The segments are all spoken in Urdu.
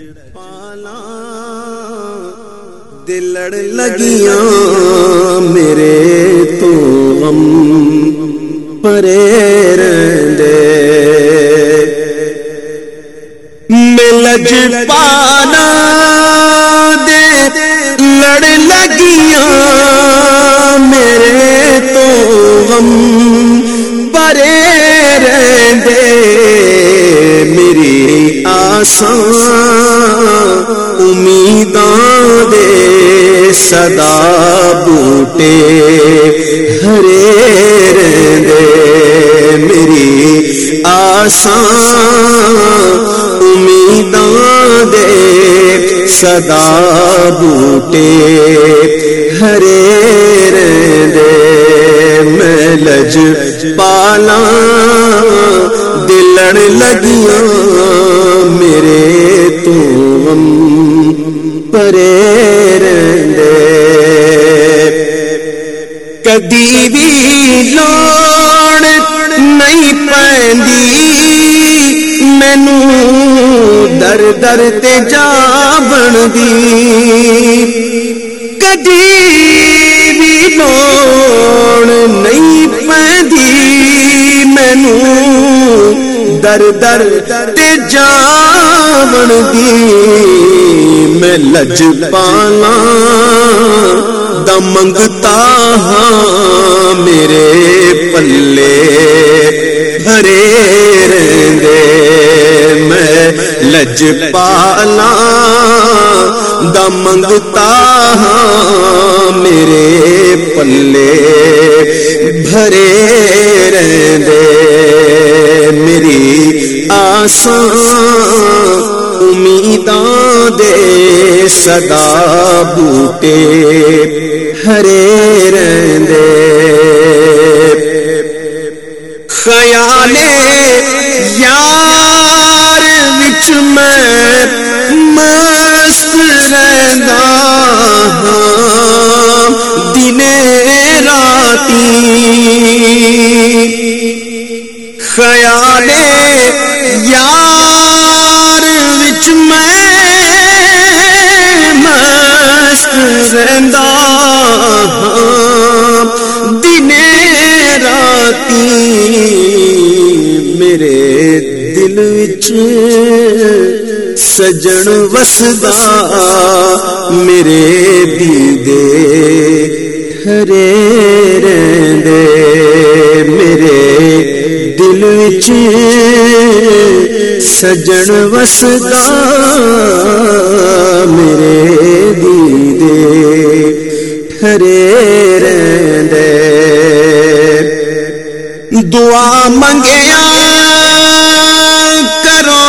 پالا دلڑ لگیاں میرے تو غم پرے رندے ملج پالا صدا بوٹے، ہرے رہندے میری آسان امیداں دے صدا بوٹے، ہرے رہندے میں لج پالا دلڑ لگیاں میرے تو غم پرے کدی بھی لوڑ نہیں پیندی مینو در در تے جا بندی کدی بھی لوڑ نہیں پیندی مینو در در تے جا بندی میں لج پالا دمنگتا ہاں میرے پلے بھرے رہندے۔ میں لج پالا دمنگتا ہاں میرے پلے بھرے رہندے۔ میری آسان امیداں دے صدا بوٹے ہرے رہندے۔ خیال یار وچ میں مست رہندا۔ مست رہندا ہاں دنے راتی میرے دل وچ سجن وسدا میرے دیدے ہرے رہندے میرے دل وچ سجن وسدا میرے دیدے ہرے دعا منگیا کرو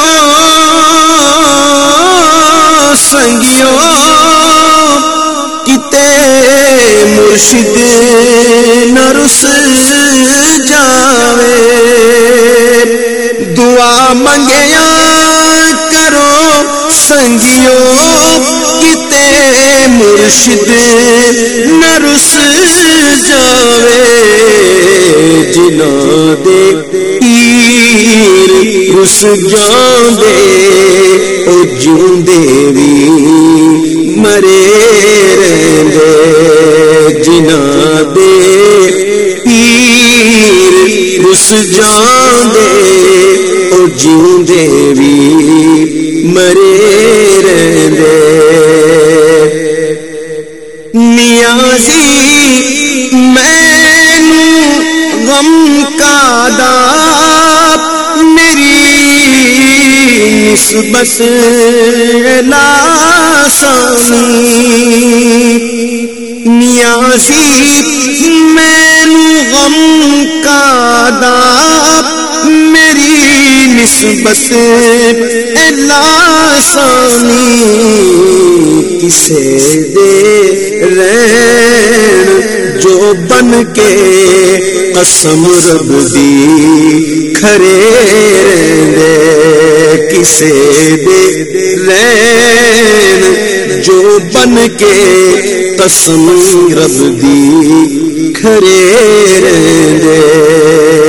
سنگیو کتے مرشد مرشد نرس جاوے جنا دے پیر رس جان او جون دیوی مرے رہندے۔ جنا دے پیر رس جان او جون دیوی مرے رہندے۔ ہنسی میں غم کا دا میری نسبت لاسانی نیازی نسبت لاسانی کسے دے رین جو بن کے قسم رب دی کھرے رہندے کسے دے رین جو بن کے قسم رب دی کھرے رہندے